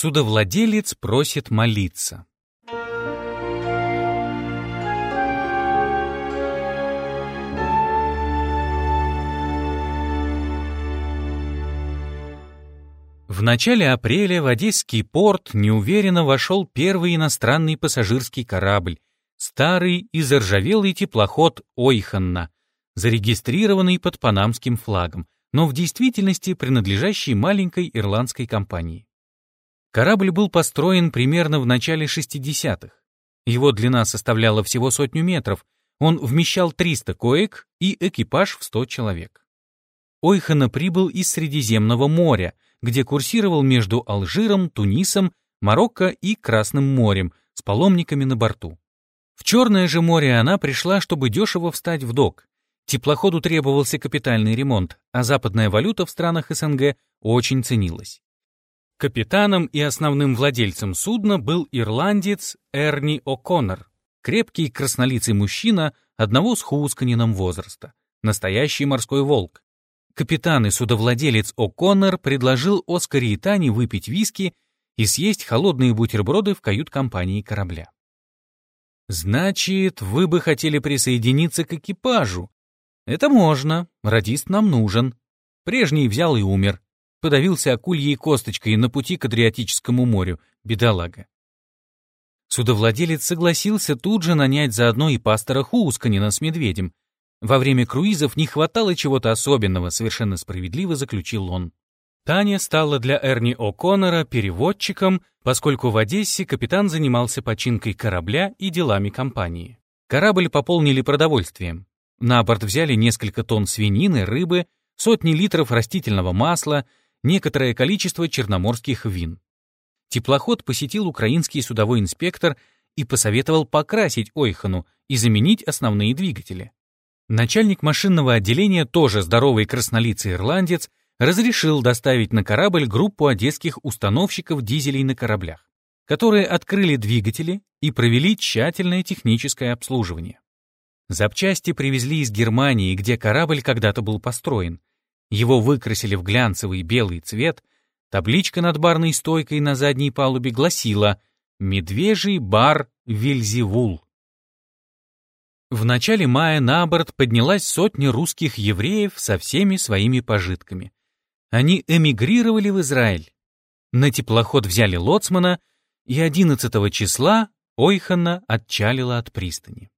Судовладелец просит молиться. В начале апреля в Одесский порт неуверенно вошел первый иностранный пассажирский корабль, старый и заржавелый теплоход «Ойханна», зарегистрированный под панамским флагом, но в действительности принадлежащий маленькой ирландской компании. Корабль был построен примерно в начале 60-х. Его длина составляла всего сотню метров, он вмещал 300 коек и экипаж в 100 человек. Ойхана прибыл из Средиземного моря, где курсировал между Алжиром, Тунисом, Марокко и Красным морем с паломниками на борту. В Черное же море она пришла, чтобы дешево встать в док. Теплоходу требовался капитальный ремонт, а западная валюта в странах СНГ очень ценилась. Капитаном и основным владельцем судна был ирландец Эрни О'Коннор, крепкий краснолицый мужчина одного с Хусканином возраста, настоящий морской волк. Капитан и судовладелец О'Коннор предложил Оскаре и Тане выпить виски и съесть холодные бутерброды в кают-компании корабля. «Значит, вы бы хотели присоединиться к экипажу?» «Это можно. Радист нам нужен. Прежний взял и умер. Подавился акульей косточкой на пути к Адриатическому морю. Бедолага». Судовладелец согласился тут же нанять заодно и пастора Хуусканина с медведем. Во время круизов не хватало чего-то особенного, совершенно справедливо заключил он. Таня стала для Эрни О'Коннора переводчиком, поскольку в Одессе капитан занимался починкой корабля и делами компании. Корабль пополнили продовольствием. На борт взяли несколько тонн свинины, рыбы, сотни литров растительного масла, некоторое количество черноморских вин. Теплоход посетил украинский судовой инспектор и посоветовал покрасить Ойхану и заменить основные двигатели. Начальник машинного отделения, тоже здоровый краснолицый ирландец, разрешил доставить на корабль группу одесских установщиков дизелей на кораблях, которые открыли двигатели и провели тщательное техническое обслуживание. Запчасти привезли из Германии, где корабль когда-то был построен. Его выкрасили в глянцевый белый цвет, табличка над барной стойкой на задней палубе гласила «Медвежий бар Вильзевул». В начале мая на борт поднялась сотня русских евреев со всеми своими пожитками. Они эмигрировали в Израиль. На теплоход взяли лоцмана, и 11 числа Ойхана отчалила от пристани.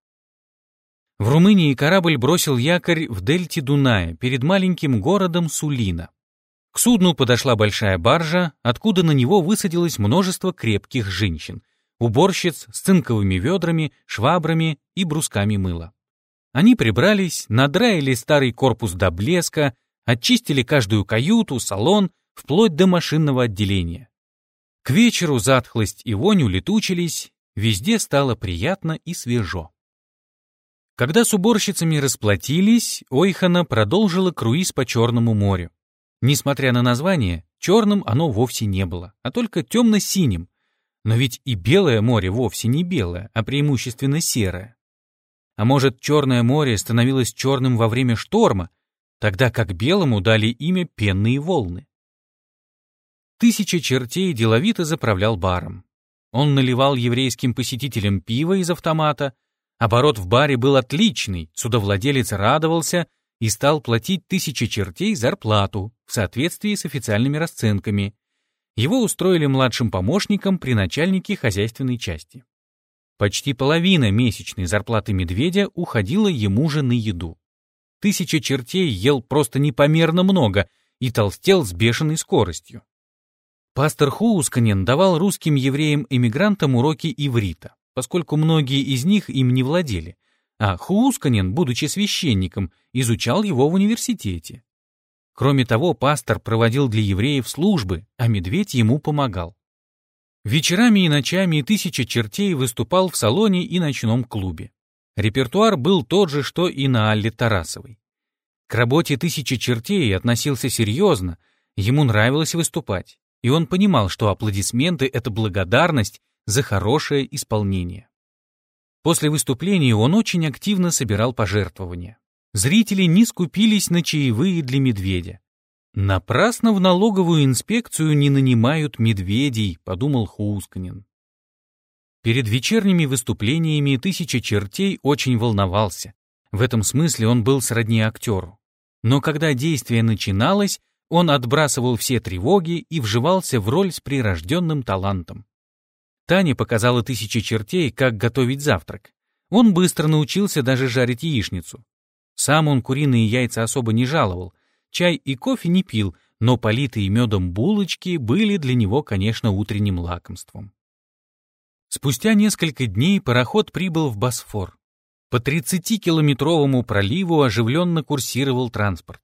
В Румынии корабль бросил якорь в дельте Дуная перед маленьким городом Сулина. К судну подошла большая баржа, откуда на него высадилось множество крепких женщин, уборщиц с цинковыми ведрами, швабрами и брусками мыла. Они прибрались, надраили старый корпус до блеска, очистили каждую каюту, салон, вплоть до машинного отделения. К вечеру затхлость и вонь улетучились, везде стало приятно и свежо. Когда с уборщицами расплатились, Ойхана продолжила круиз по Черному морю. Несмотря на название, черным оно вовсе не было, а только темно-синим. Но ведь и Белое море вовсе не белое, а преимущественно серое. А может, Черное море становилось черным во время шторма, тогда как белому дали имя пенные волны. Тысяча чертей деловито заправлял баром. Он наливал еврейским посетителям пиво из автомата, Оборот в баре был отличный, судовладелец радовался и стал платить тысячи чертей зарплату в соответствии с официальными расценками. Его устроили младшим помощником при начальнике хозяйственной части. Почти половина месячной зарплаты медведя уходила ему же на еду. Тысяча чертей ел просто непомерно много и толстел с бешеной скоростью. Пастор Хуусканен давал русским евреям-эмигрантам уроки иврита поскольку многие из них им не владели, а Хуусканен, будучи священником, изучал его в университете. Кроме того, пастор проводил для евреев службы, а медведь ему помогал. Вечерами и ночами тысяча чертей выступал в салоне и ночном клубе. Репертуар был тот же, что и на Алле Тарасовой. К работе тысячи чертей относился серьезно, ему нравилось выступать, и он понимал, что аплодисменты — это благодарность за хорошее исполнение. После выступления он очень активно собирал пожертвования. Зрители не скупились на чаевые для медведя. Напрасно в налоговую инспекцию не нанимают медведей, подумал Хусканин. Перед вечерними выступлениями тысяча чертей очень волновался. В этом смысле он был сродни актеру. Но когда действие начиналось, он отбрасывал все тревоги и вживался в роль с прирожденным талантом. Таня показала тысяче чертей, как готовить завтрак. Он быстро научился даже жарить яичницу. Сам он куриные яйца особо не жаловал, чай и кофе не пил, но политые медом булочки были для него, конечно, утренним лакомством. Спустя несколько дней пароход прибыл в Босфор. По 30-километровому проливу оживленно курсировал транспорт.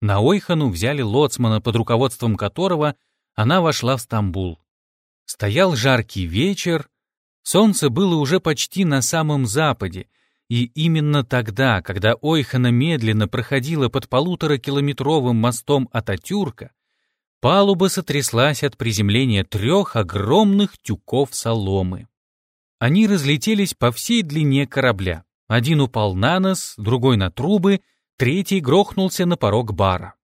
На Ойхану взяли лоцмана, под руководством которого она вошла в Стамбул. Стоял жаркий вечер, солнце было уже почти на самом западе, и именно тогда, когда Ойхана медленно проходила под полуторакилометровым мостом Ататюрка, палуба сотряслась от приземления трех огромных тюков соломы. Они разлетелись по всей длине корабля. Один упал на нос, другой на трубы, третий грохнулся на порог бара.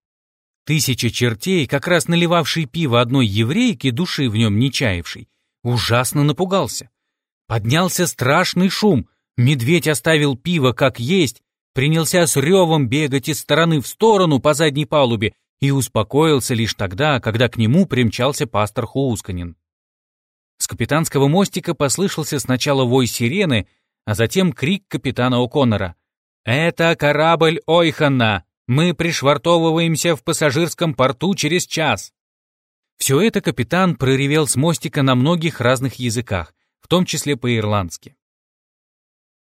Тысяча чертей, как раз наливавший пиво одной еврейке, души в нем не чаявшей, ужасно напугался. Поднялся страшный шум, медведь оставил пиво как есть, принялся с ревом бегать из стороны в сторону по задней палубе и успокоился лишь тогда, когда к нему примчался пастор Хуусканин. С капитанского мостика послышался сначала вой сирены, а затем крик капитана О'Коннора. «Это корабль Ойхана! Мы пришвартовываемся в пассажирском порту через час!» Все это капитан проревел с мостика на многих разных языках, в том числе по-ирландски.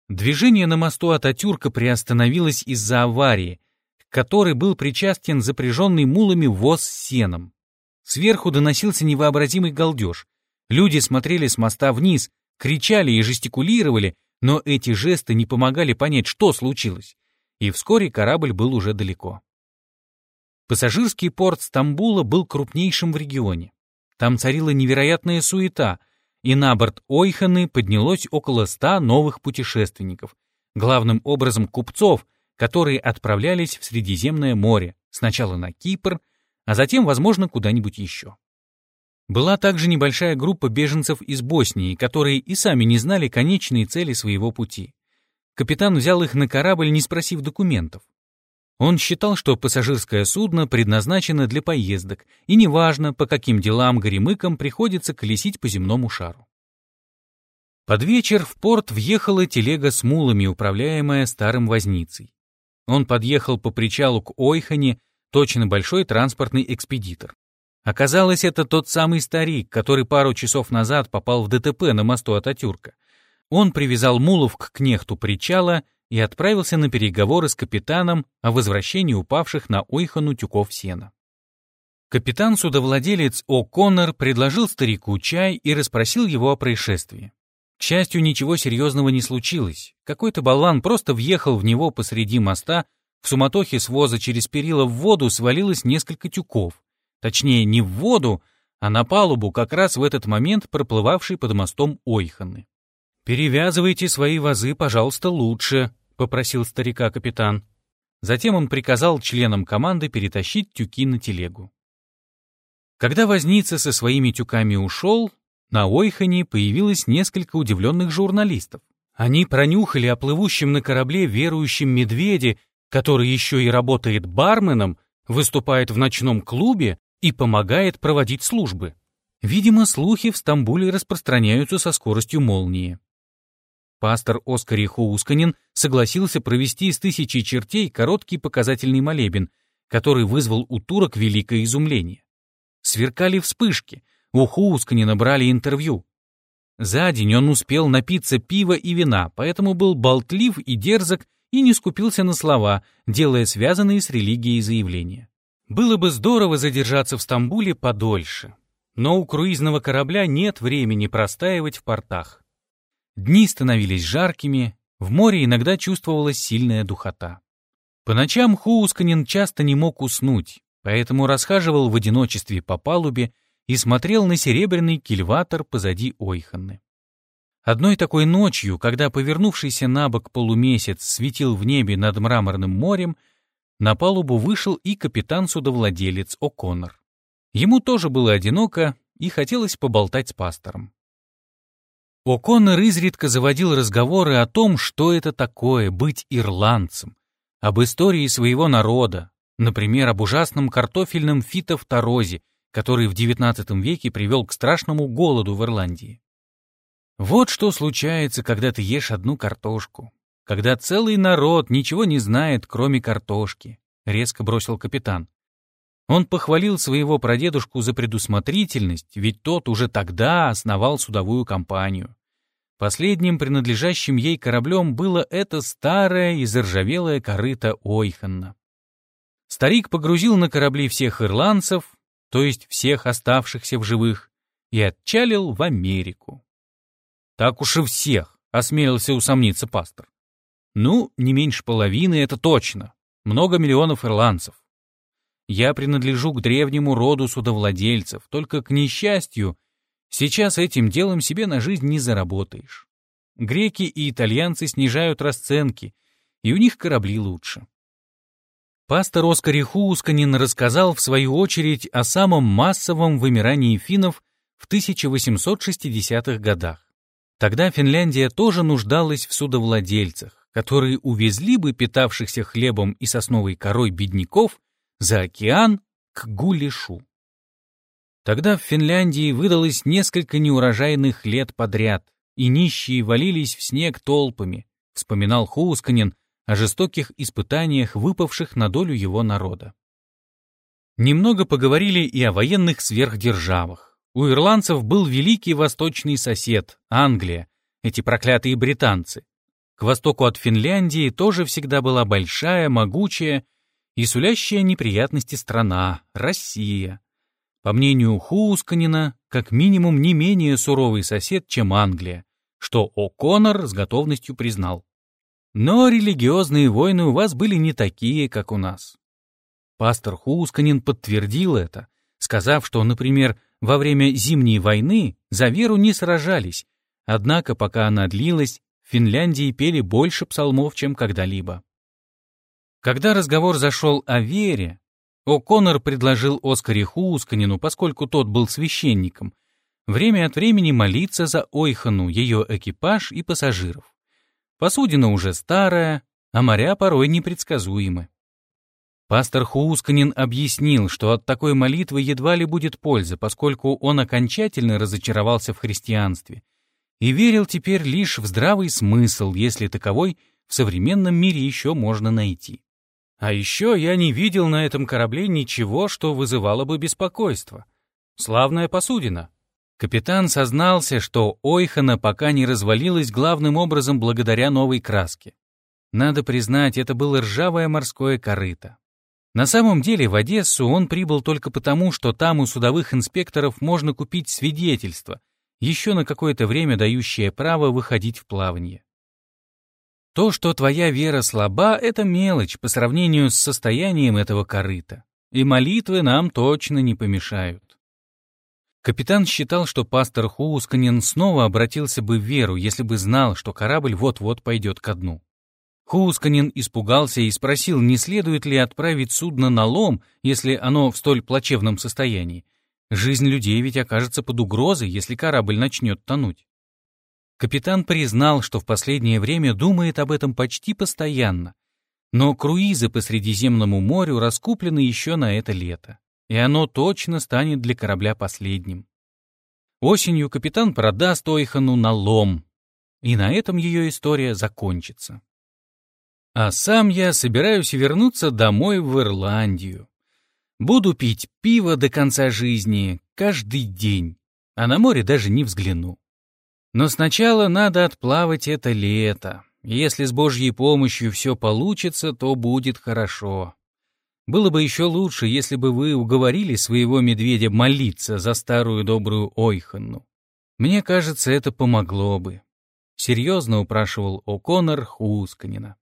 Движение на мосту Ататюрка приостановилось из-за аварии, к которой был причастен запряженный мулами воз с сеном. Сверху доносился невообразимый галдеж. Люди смотрели с моста вниз, кричали и жестикулировали, но эти жесты не помогали понять, что случилось. И вскоре корабль был уже далеко. Пассажирский порт Стамбула был крупнейшим в регионе. Там царила невероятная суета — и на борт Ойханы поднялось около ста новых путешественников, главным образом купцов, которые отправлялись в Средиземное море, сначала на Кипр, а затем, возможно, куда-нибудь еще. Была также небольшая группа беженцев из Боснии, которые и сами не знали конечные цели своего пути. Капитан взял их на корабль, не спросив документов. Он считал, что пассажирское судно предназначено для поездок, и неважно, по каким делам горемыкам приходится колесить по земному шару. Под вечер в порт въехала телега с мулами, управляемая старым возницей. Он подъехал по причалу к Ойхане, точно большой транспортный экспедитор. Оказалось, это тот самый старик, который пару часов назад попал в ДТП на мосту Ататюрка. Он привязал мулов к кнехту причала и отправился на переговоры с капитаном о возвращении упавших на Ойхану тюков сена. Капитан-судовладелец О'Коннор предложил старику чай и расспросил его о происшествии. К счастью, ничего серьезного не случилось. Какой-то болван просто въехал в него посреди моста, в суматохе своза через перила в воду свалилось несколько тюков. Точнее, не в воду, а на палубу как раз в этот момент проплывавший под мостом Ойханы. «Перевязывайте свои вазы, пожалуйста, лучше», — попросил старика капитан. Затем он приказал членам команды перетащить тюки на телегу. Когда возница со своими тюками ушел, на Ойхане появилось несколько удивленных журналистов. Они пронюхали о плывущем на корабле верующем медведе, который еще и работает барменом, выступает в ночном клубе и помогает проводить службы. Видимо, слухи в Стамбуле распространяются со скоростью молнии. Пастор Оскар Хоусканин согласился провести из тысячи чертей короткий показательный молебен, который вызвал у турок великое изумление. Сверкали вспышки, у Хоусканина брали интервью. За день он успел напиться пива и вина, поэтому был болтлив и дерзок и не скупился на слова, делая связанные с религией заявления. Было бы здорово задержаться в Стамбуле подольше, но у круизного корабля нет времени простаивать в портах. Дни становились жаркими, в море иногда чувствовалась сильная духота. По ночам Хуусканин часто не мог уснуть, поэтому расхаживал в одиночестве по палубе и смотрел на серебряный кильватор позади Ойханны. Одной такой ночью, когда повернувшийся на бок полумесяц светил в небе над мраморным морем, на палубу вышел и капитан-судовладелец О'Коннор. Ему тоже было одиноко, и хотелось поболтать с пастором. О'Коннор изредка заводил разговоры о том, что это такое быть ирландцем, об истории своего народа, например, об ужасном картофельном фитофторозе, который в XIX веке привел к страшному голоду в Ирландии. Вот что случается, когда ты ешь одну картошку, когда целый народ ничего не знает, кроме картошки, резко бросил капитан. Он похвалил своего прадедушку за предусмотрительность, ведь тот уже тогда основал судовую компанию. Последним принадлежащим ей кораблем было это старое и заржавелое корыто Ойханна. Старик погрузил на корабли всех ирландцев, то есть всех оставшихся в живых, и отчалил в Америку. «Так уж и всех», — осмелился усомниться пастор. «Ну, не меньше половины, это точно. Много миллионов ирландцев. Я принадлежу к древнему роду судовладельцев, только, к несчастью, сейчас этим делом себе на жизнь не заработаешь. Греки и итальянцы снижают расценки, и у них корабли лучше. Пастор Оскар Хусканин рассказал, в свою очередь, о самом массовом вымирании финнов в 1860-х годах. Тогда Финляндия тоже нуждалась в судовладельцах, которые увезли бы питавшихся хлебом и сосновой корой бедняков за океан к Гулишу. Тогда в Финляндии выдалось несколько неурожайных лет подряд, и нищие валились в снег толпами, вспоминал Хусканин о жестоких испытаниях, выпавших на долю его народа. Немного поговорили и о военных сверхдержавах. У ирландцев был великий восточный сосед, Англия, эти проклятые британцы. К востоку от Финляндии тоже всегда была большая, могучая и сулящая неприятности страна — Россия. По мнению Хусканина, как минимум не менее суровый сосед, чем Англия, что О'Коннор с готовностью признал. Но религиозные войны у вас были не такие, как у нас. Пастор Хусканин подтвердил это, сказав, что, например, во время Зимней войны за веру не сражались, однако пока она длилась, в Финляндии пели больше псалмов, чем когда-либо. Когда разговор зашел о вере, О'Коннор предложил Оскаре Хусканину, поскольку тот был священником, время от времени молиться за Ойхану, ее экипаж и пассажиров. Посудина уже старая, а моря порой непредсказуемы. Пастор Хусканин объяснил, что от такой молитвы едва ли будет польза, поскольку он окончательно разочаровался в христианстве и верил теперь лишь в здравый смысл, если таковой в современном мире еще можно найти. А еще я не видел на этом корабле ничего, что вызывало бы беспокойство. Славная посудина. Капитан сознался, что Ойхана пока не развалилась главным образом благодаря новой краске. Надо признать, это было ржавое морское корыто. На самом деле в Одессу он прибыл только потому, что там у судовых инспекторов можно купить свидетельство, еще на какое-то время дающее право выходить в плавание. То, что твоя вера слаба, это мелочь по сравнению с состоянием этого корыта, и молитвы нам точно не помешают. Капитан считал, что пастор Хуусканин снова обратился бы в веру, если бы знал, что корабль вот-вот пойдет ко дну. Хуусканин испугался и спросил, не следует ли отправить судно на лом, если оно в столь плачевном состоянии. Жизнь людей ведь окажется под угрозой, если корабль начнет тонуть. Капитан признал, что в последнее время думает об этом почти постоянно, но круизы по Средиземному морю раскуплены еще на это лето, и оно точно станет для корабля последним. Осенью капитан продаст Ойхану на лом, и на этом ее история закончится. А сам я собираюсь вернуться домой в Ирландию. Буду пить пиво до конца жизни, каждый день, а на море даже не взгляну. Но сначала надо отплавать это лето. Если с Божьей помощью все получится, то будет хорошо. Было бы еще лучше, если бы вы уговорили своего медведя молиться за старую добрую Ойханну. Мне кажется, это помогло бы. Серьезно упрашивал О'Коннор Хусканина.